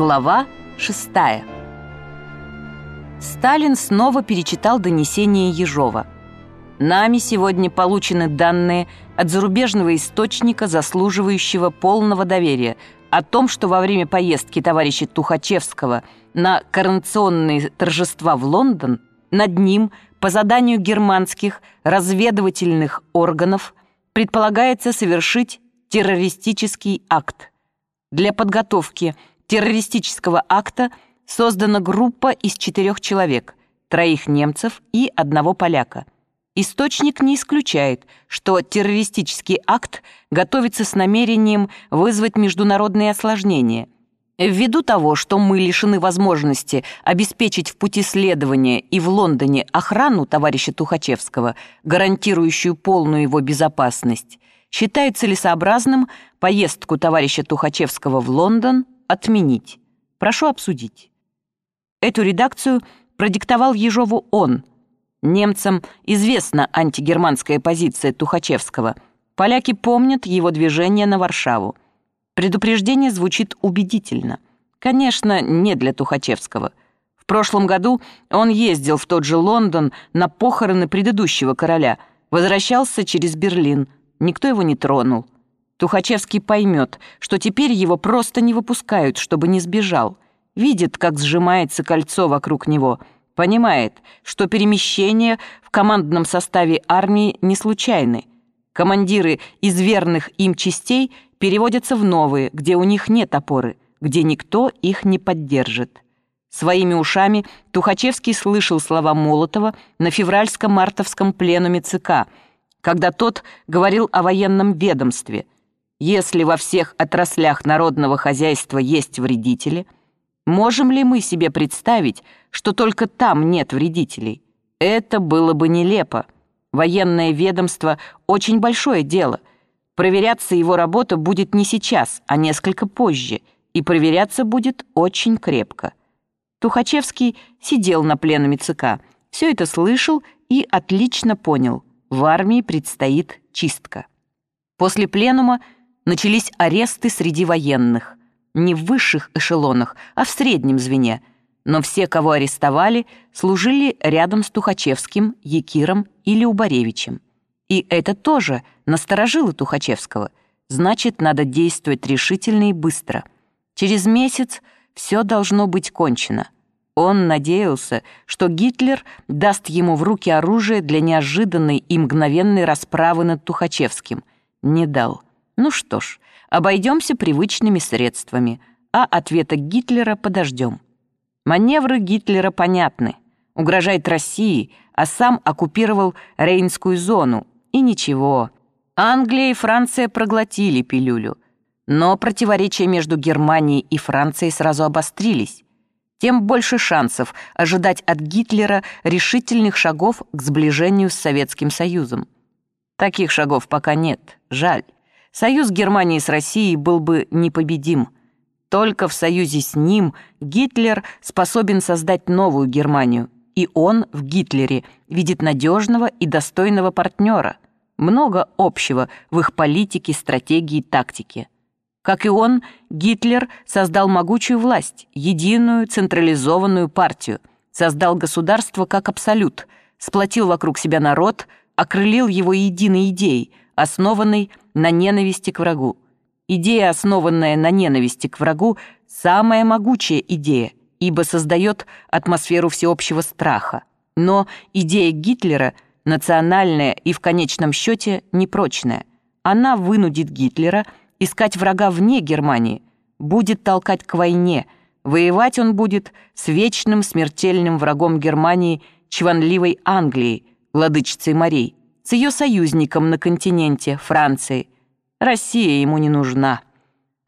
Глава 6. Сталин снова перечитал донесение Ежова. Нами сегодня получены данные от зарубежного источника, заслуживающего полного доверия, о том, что во время поездки товарища Тухачевского на коронационные торжества в Лондон над ним по заданию германских разведывательных органов предполагается совершить террористический акт. Для подготовки террористического акта создана группа из четырех человек, троих немцев и одного поляка. Источник не исключает, что террористический акт готовится с намерением вызвать международные осложнения. Ввиду того, что мы лишены возможности обеспечить в пути следования и в Лондоне охрану товарища Тухачевского, гарантирующую полную его безопасность, считает целесообразным поездку товарища Тухачевского в Лондон отменить. Прошу обсудить. Эту редакцию продиктовал Ежову он. Немцам известна антигерманская позиция Тухачевского. Поляки помнят его движение на Варшаву. Предупреждение звучит убедительно. Конечно, не для Тухачевского. В прошлом году он ездил в тот же Лондон на похороны предыдущего короля, возвращался через Берлин. Никто его не тронул. Тухачевский поймет, что теперь его просто не выпускают, чтобы не сбежал. Видит, как сжимается кольцо вокруг него. Понимает, что перемещения в командном составе армии не случайны. Командиры из верных им частей переводятся в новые, где у них нет опоры, где никто их не поддержит. Своими ушами Тухачевский слышал слова Молотова на февральско-мартовском пленуме ЦК, когда тот говорил о военном ведомстве – если во всех отраслях народного хозяйства есть вредители, можем ли мы себе представить, что только там нет вредителей? Это было бы нелепо. Военное ведомство – очень большое дело. Проверяться его работа будет не сейчас, а несколько позже, и проверяться будет очень крепко. Тухачевский сидел на пленуме ЦК, все это слышал и отлично понял – в армии предстоит чистка. После пленума – начались аресты среди военных. Не в высших эшелонах, а в среднем звене. Но все, кого арестовали, служили рядом с Тухачевским, Якиром или Убаревичем. И это тоже насторожило Тухачевского. Значит, надо действовать решительно и быстро. Через месяц все должно быть кончено. Он надеялся, что Гитлер даст ему в руки оружие для неожиданной и мгновенной расправы над Тухачевским. Не дал. Ну что ж, обойдемся привычными средствами, а ответа Гитлера подождем. Маневры Гитлера понятны. Угрожает России, а сам оккупировал Рейнскую зону. И ничего. Англия и Франция проглотили пилюлю. Но противоречия между Германией и Францией сразу обострились. Тем больше шансов ожидать от Гитлера решительных шагов к сближению с Советским Союзом. Таких шагов пока нет, жаль. Союз Германии с Россией был бы непобедим. Только в союзе с ним Гитлер способен создать новую Германию, и он в Гитлере видит надежного и достойного партнера. Много общего в их политике, стратегии, тактике. Как и он, Гитлер создал могучую власть, единую централизованную партию, создал государство как абсолют, сплотил вокруг себя народ, окрылил его единой идеей, основанной на ненависти к врагу. Идея, основанная на ненависти к врагу, самая могучая идея, ибо создает атмосферу всеобщего страха. Но идея Гитлера национальная и в конечном счете непрочная. Она вынудит Гитлера искать врага вне Германии, будет толкать к войне, воевать он будет с вечным смертельным врагом Германии, чванливой Англией, владычицей морей, с ее союзником на континенте, Францией, Россия ему не нужна.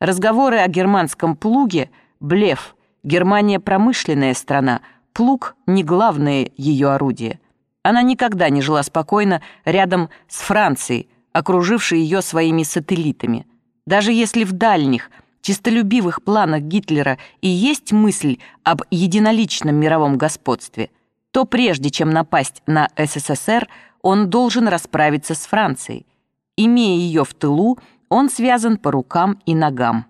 Разговоры о германском плуге – блеф. Германия – промышленная страна, плуг – не главное ее орудие. Она никогда не жила спокойно рядом с Францией, окружившей ее своими сателлитами. Даже если в дальних, чистолюбивых планах Гитлера и есть мысль об единоличном мировом господстве, то прежде чем напасть на СССР, он должен расправиться с Францией. Имея ее в тылу, он связан по рукам и ногам.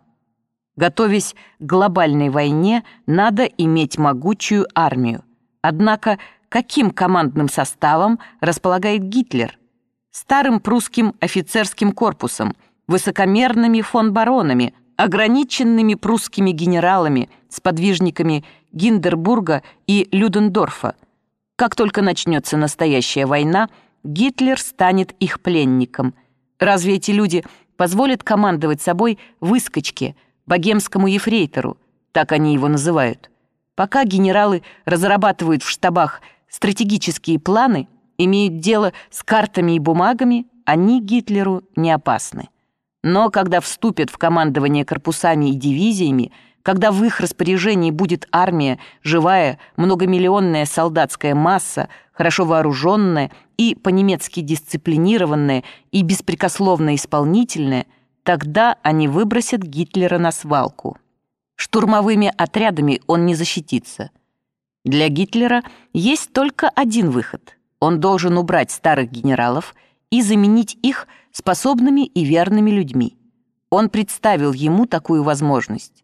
Готовясь к глобальной войне, надо иметь могучую армию. Однако каким командным составом располагает Гитлер? Старым прусским офицерским корпусом, высокомерными фон-баронами, ограниченными прусскими генералами, сподвижниками Гиндербурга и Людендорфа. Как только начнется настоящая война, Гитлер станет их пленником. Разве эти люди позволят командовать собой выскочке, богемскому ефрейтору, так они его называют? Пока генералы разрабатывают в штабах стратегические планы, имеют дело с картами и бумагами, они Гитлеру не опасны. Но когда вступят в командование корпусами и дивизиями, когда в их распоряжении будет армия, живая, многомиллионная солдатская масса, хорошо вооруженная и по-немецки дисциплинированная и беспрекословно исполнительная, тогда они выбросят Гитлера на свалку. Штурмовыми отрядами он не защитится. Для Гитлера есть только один выход. Он должен убрать старых генералов и заменить их способными и верными людьми. Он представил ему такую возможность.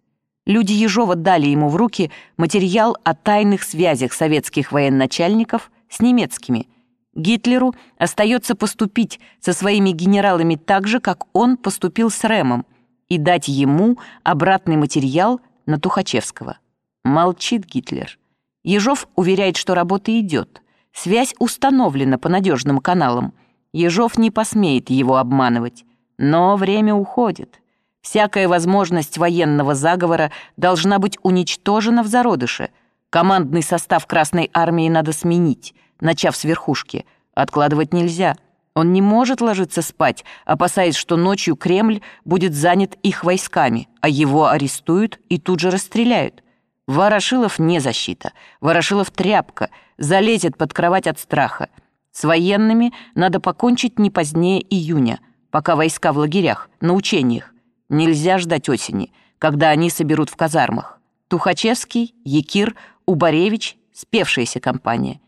Люди Ежова дали ему в руки материал о тайных связях советских военачальников с немецкими. Гитлеру остается поступить со своими генералами так же, как он поступил с Рэмом, и дать ему обратный материал на Тухачевского. Молчит Гитлер. Ежов уверяет, что работа идет. Связь установлена по надежным каналам. Ежов не посмеет его обманывать. Но время уходит. Всякая возможность военного заговора должна быть уничтожена в зародыше. Командный состав Красной Армии надо сменить, начав с верхушки. Откладывать нельзя. Он не может ложиться спать, опасаясь, что ночью Кремль будет занят их войсками, а его арестуют и тут же расстреляют. Ворошилов не защита. Ворошилов тряпка, залезет под кровать от страха. С военными надо покончить не позднее июня, пока войска в лагерях, на учениях. Нельзя ждать осени, когда они соберут в казармах. Тухачевский, Якир, Убаревич, спевшаяся компания.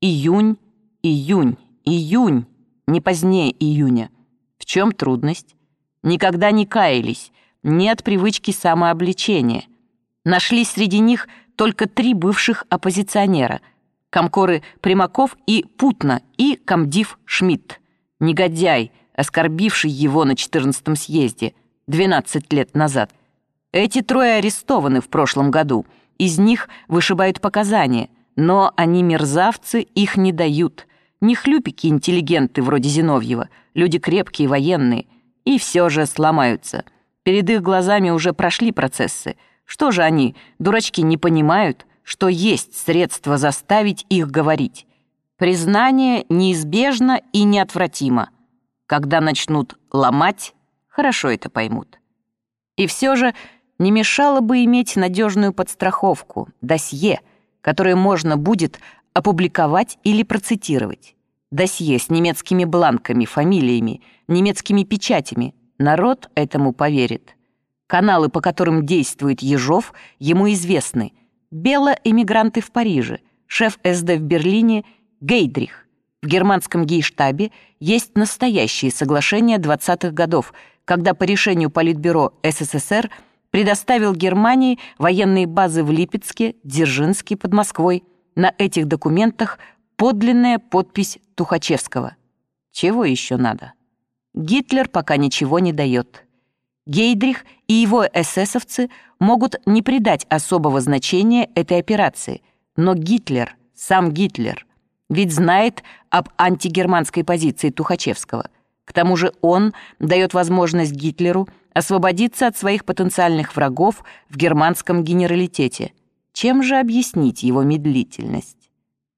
Июнь, июнь, июнь не позднее июня. В чем трудность? Никогда не каялись, нет привычки самообличения. Нашлись среди них только три бывших оппозиционера — комкоры Примаков и Путна и комдив Шмидт. Негодяй, оскорбивший его на 14-м съезде, 12 лет назад. Эти трое арестованы в прошлом году, из них вышибают показания, но они мерзавцы, их не дают — не хлюпики-интеллигенты вроде Зиновьева, люди крепкие, военные. И все же сломаются. Перед их глазами уже прошли процессы. Что же они, дурачки, не понимают, что есть средства заставить их говорить? Признание неизбежно и неотвратимо. Когда начнут ломать, хорошо это поймут. И все же не мешало бы иметь надежную подстраховку, досье, которое можно будет опубликовать или процитировать. Досье с немецкими бланками, фамилиями, немецкими печатями. Народ этому поверит. Каналы, по которым действует Ежов, ему известны. Бело-эмигранты в Париже, шеф СД в Берлине Гейдрих. В германском гейштабе есть настоящие соглашения 20-х годов, когда по решению Политбюро СССР предоставил Германии военные базы в Липецке, Дзержинске, под Москвой – на этих документах подлинная подпись Тухачевского. Чего еще надо? Гитлер пока ничего не дает. Гейдрих и его эсэсовцы могут не придать особого значения этой операции, но Гитлер, сам Гитлер, ведь знает об антигерманской позиции Тухачевского. К тому же он дает возможность Гитлеру освободиться от своих потенциальных врагов в германском генералитете – чем же объяснить его медлительность?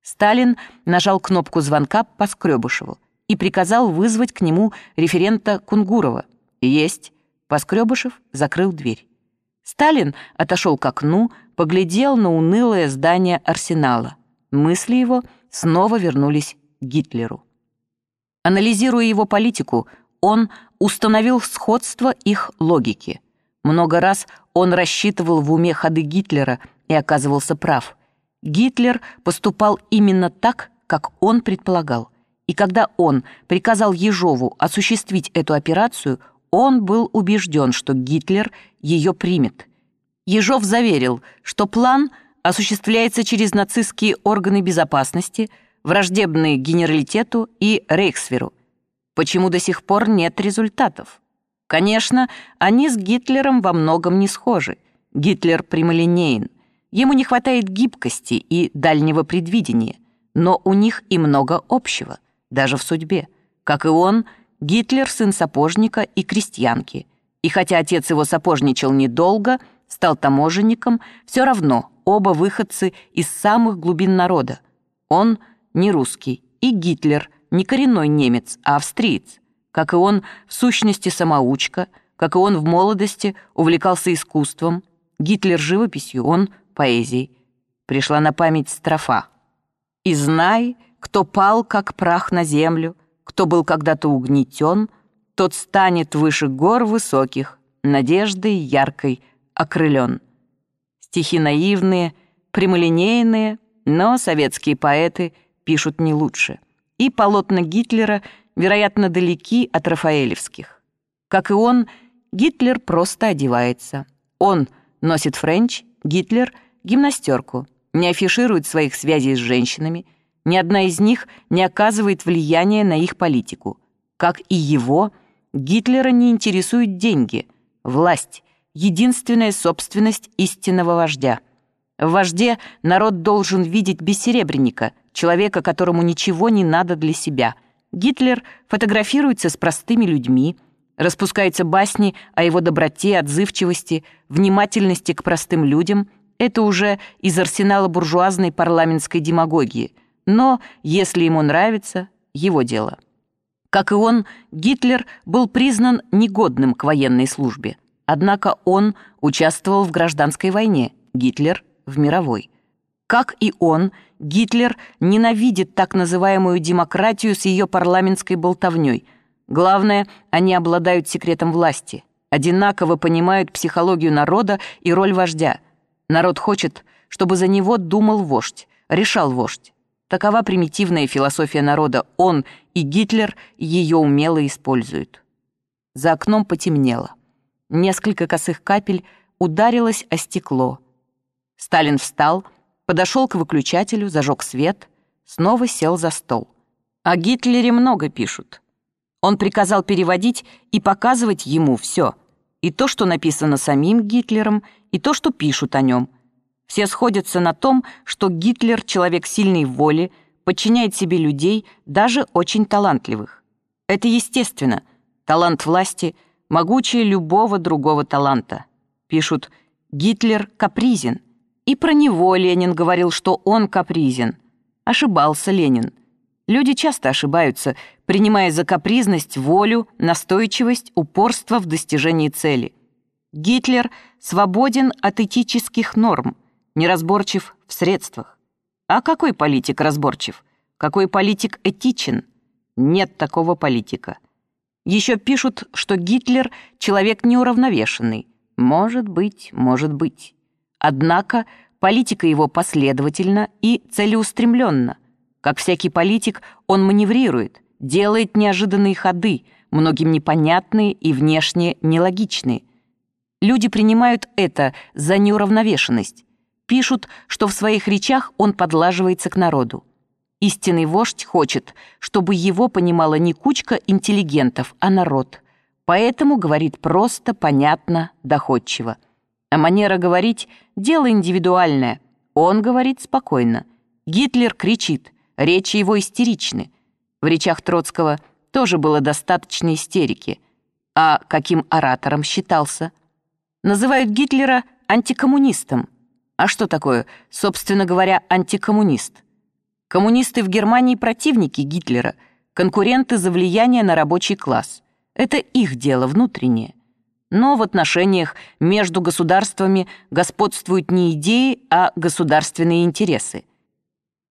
Сталин нажал кнопку звонка по Скребышеву и приказал вызвать к нему референта Кунгурова. Есть. Поскребышев закрыл дверь. Сталин отошел к окну, поглядел на унылое здание арсенала. Мысли его снова вернулись к Гитлеру. Анализируя его политику, он установил сходство их логики. Много раз он рассчитывал в уме ходы Гитлера – и оказывался прав. Гитлер поступал именно так, как он предполагал. И когда он приказал Ежову осуществить эту операцию, Он был убежден, что Гитлер ее примет. Ежов заверил, что план осуществляется через нацистские органы безопасности, враждебные генералитету и рейхсверу. Почему до сих пор нет результатов? Конечно, они с Гитлером во многом не схожи. Гитлер прямолинеен. Ему не хватает гибкости и дальнего предвидения, но у них и много общего, даже в судьбе. Как и он, Гитлер сын сапожника и крестьянки. И хотя отец его сапожничал недолго, стал таможенником, все равно оба выходцы из самых глубин народа. Он не русский, и Гитлер не коренной немец, а австриец. Как и он, в сущности самоучка, как и он в молодости увлекался искусством. Гитлер живописью, он поэзией. Пришла на память строфа. «И знай, кто пал, как прах на землю, кто был когда-то угнетен, тот станет выше гор высоких, надеждой яркой окрылен. Стихи наивные, прямолинейные, но советские поэты пишут не лучше. И полотна Гитлера, вероятно, далеки от рафаэлевских. Как и он, Гитлер просто одевается. Он носит френч, Гитлер — гимнастерку, не афиширует своих связей с женщинами — ни одна из них не оказывает влияния на их политику. Как и его, Гитлера не интересуют деньги, власть, единственная собственность истинного вождя. В вожде народ должен видеть бессребреника, человека, которому ничего не надо для себя. Гитлер фотографируется с простыми людьми, распускаются басни о его доброте, отзывчивости, внимательности к простым людям. Это уже из арсенала буржуазной парламентской демагогии – но, если ему нравится, его дело. Как и он, Гитлер был признан негодным к военной службе. Однако он участвовал в гражданской войне, Гитлер — в мировой. Как и он, Гитлер ненавидит так называемую демократию с ее парламентской болтовней. Главное, они обладают секретом власти, одинаково понимают психологию народа и роль вождя. Народ хочет, чтобы за него думал вождь, решал вождь. Такова примитивная философия народа. Он и Гитлер ее умело используют. За окном потемнело. Несколько косых капель ударилось о стекло. Сталин встал, подошел к выключателю, зажег свет, снова сел за стол. О Гитлере много пишут. Он приказал переводить и показывать ему все. И то, что написано самим Гитлером, и то, что пишут о нем – все сходятся на том, что Гитлер — человек сильной воли, подчиняет себе людей, даже очень талантливых. Это естественно. Талант власти могучее любого другого таланта. Пишут «Гитлер капризен». И про него Ленин говорил, что он капризен. Ошибался Ленин. Люди часто ошибаются, принимая за капризность волю, настойчивость, упорство в достижении цели. Гитлер свободен от этических норм – неразборчив в средствах. А какой политик разборчив? Какой политик этичен? Нет такого политика. Еще пишут, что Гитлер — человек неуравновешенный. Может быть, может быть. Однако политика его последовательна и целеустремленна. Как всякий политик, он маневрирует, делает неожиданные ходы, многим непонятные и внешне нелогичные. Люди принимают это за неуравновешенность, Пишут, что в своих речах он подлаживается к народу. Истинный вождь хочет, чтобы его понимала не кучка интеллигентов, а народ. Поэтому говорит просто, понятно, доходчиво. А манера говорить – дело индивидуальное. Он говорит спокойно. Гитлер кричит, речи его истеричны. В речах Троцкого тоже было достаточно истерики. А каким оратором считался? Называют Гитлера антикоммунистом – а что такое, собственно говоря, антикоммунист? Коммунисты в Германии противники Гитлера, конкуренты за влияние на рабочий класс. Это их дело внутреннее. Но в отношениях между государствами господствуют не идеи, а государственные интересы.